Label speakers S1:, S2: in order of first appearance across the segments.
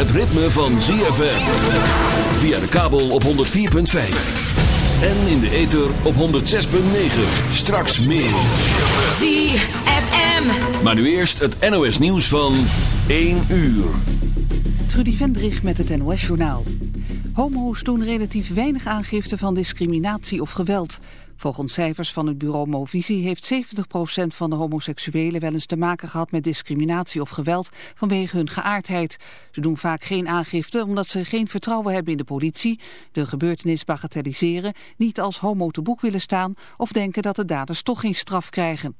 S1: het ritme van ZFM. Via de kabel op 104.5. En in de ether op 106.9. Straks meer.
S2: ZFM.
S1: Maar nu eerst het NOS nieuws van 1 uur.
S3: Trudy Vendrich met het NOS-journaal. Homo's doen relatief weinig aangifte van discriminatie of geweld. Volgens cijfers van het bureau Movisie heeft 70% van de homoseksuelen wel eens te maken gehad met discriminatie of geweld vanwege hun geaardheid. Ze doen vaak geen aangifte omdat ze geen vertrouwen hebben in de politie, de gebeurtenis bagatelliseren, niet als homo te boek willen staan of denken dat de daders toch geen straf krijgen.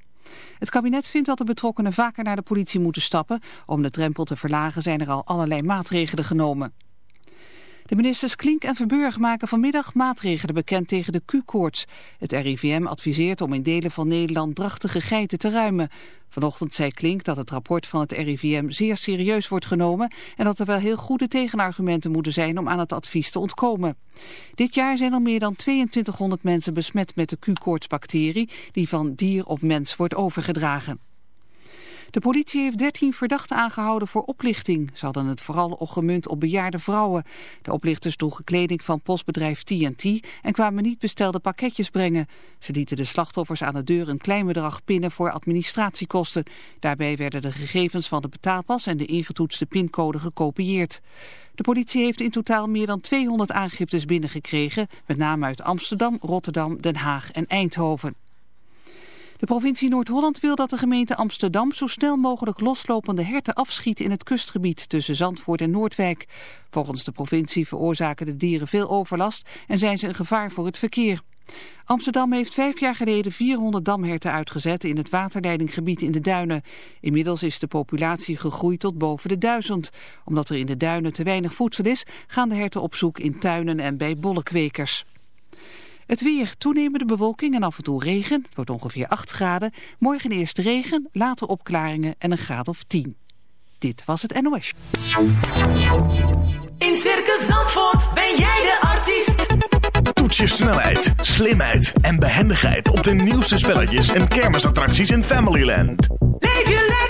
S3: Het kabinet vindt dat de betrokkenen vaker naar de politie moeten stappen. Om de drempel te verlagen zijn er al allerlei maatregelen genomen. De ministers Klink en Verburg maken vanmiddag maatregelen bekend tegen de Q-koorts. Het RIVM adviseert om in delen van Nederland drachtige geiten te ruimen. Vanochtend zei Klink dat het rapport van het RIVM zeer serieus wordt genomen... en dat er wel heel goede tegenargumenten moeten zijn om aan het advies te ontkomen. Dit jaar zijn al meer dan 2200 mensen besmet met de Q-koortsbacterie... die van dier op mens wordt overgedragen. De politie heeft 13 verdachten aangehouden voor oplichting. Ze hadden het vooral gemunt op bejaarde vrouwen. De oplichters droegen kleding van postbedrijf TNT en kwamen niet bestelde pakketjes brengen. Ze lieten de slachtoffers aan de deur een klein bedrag pinnen voor administratiekosten. Daarbij werden de gegevens van de betaalpas en de ingetoetste pincode gekopieerd. De politie heeft in totaal meer dan 200 aangiftes binnengekregen, met name uit Amsterdam, Rotterdam, Den Haag en Eindhoven. De provincie Noord-Holland wil dat de gemeente Amsterdam zo snel mogelijk loslopende herten afschiet in het kustgebied tussen Zandvoort en Noordwijk. Volgens de provincie veroorzaken de dieren veel overlast en zijn ze een gevaar voor het verkeer. Amsterdam heeft vijf jaar geleden 400 damherten uitgezet in het waterleidinggebied in de duinen. Inmiddels is de populatie gegroeid tot boven de duizend. Omdat er in de duinen te weinig voedsel is, gaan de herten op zoek in tuinen en bij bollekwekers. Het weer, toenemende bewolking en af en toe regen. Het wordt ongeveer 8 graden. Morgen eerst regen, later opklaringen en een graad of 10. Dit was het NOS.
S4: In Circus Zandvoort ben jij de artiest.
S5: Toets je snelheid, slimheid en behendigheid op de nieuwste spelletjes en kermisattracties in Familyland.
S4: Leef je lekker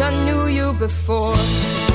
S6: I knew you before.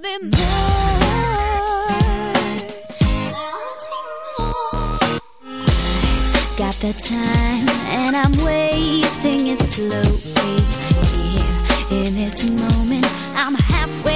S6: there'll be more.
S2: Got the time, and I'm wasting it slowly. Yeah, in this moment, I'm halfway.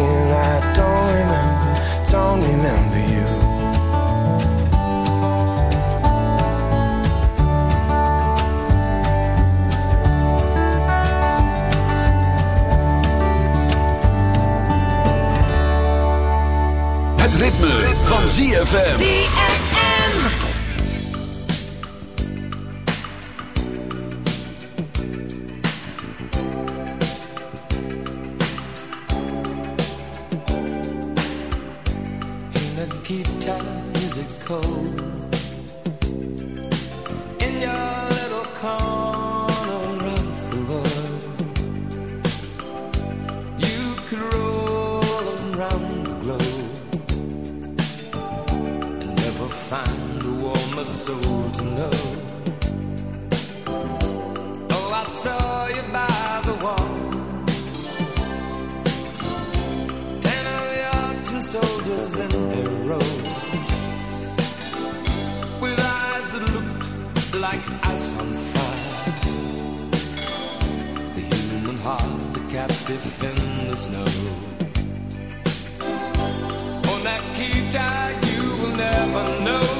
S7: again, I don't remember, don't remember you.
S8: Het ritme, van ZFM.
S1: ZFM.
S9: Like ice on fire. The human heart, a captive in the snow. On that key tag you will never know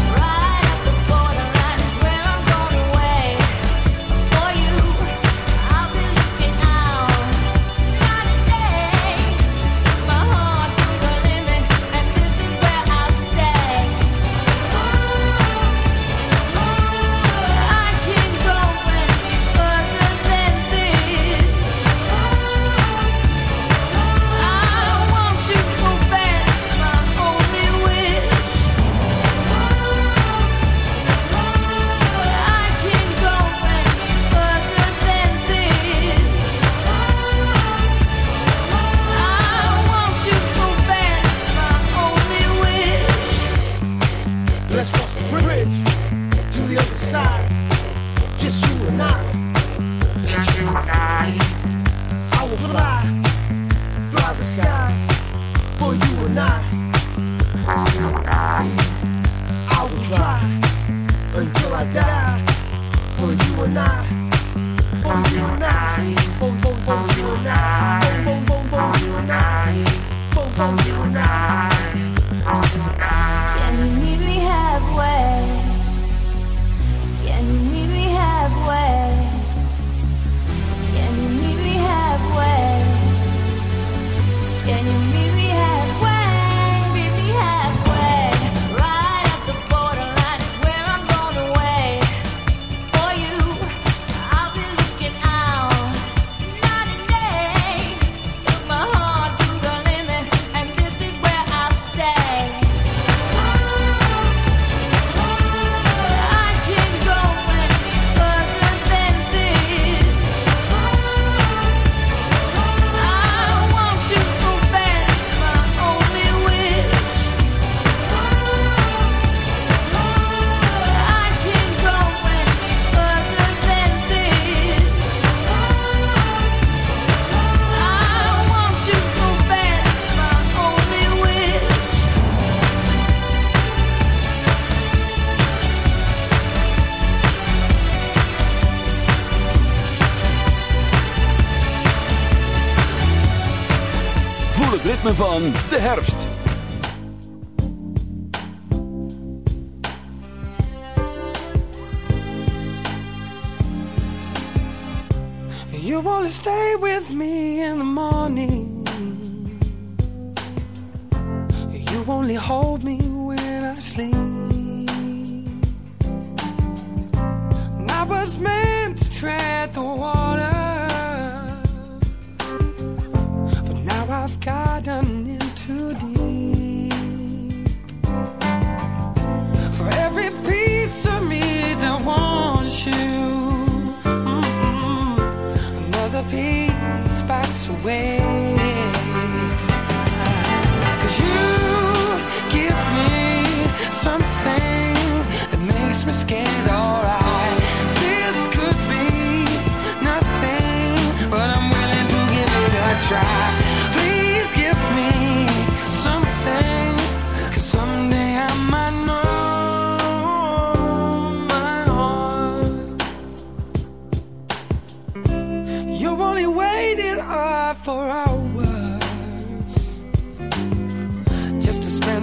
S8: herfst.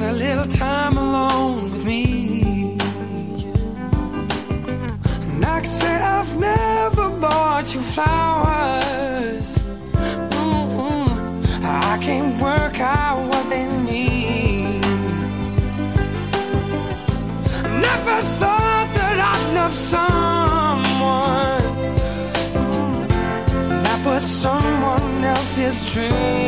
S10: a little time alone with me. And I can say I've never bought you flowers. Mm-mm. I can't work out what they mean. Never thought that I'd love someone that was someone else's dream.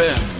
S8: ZFM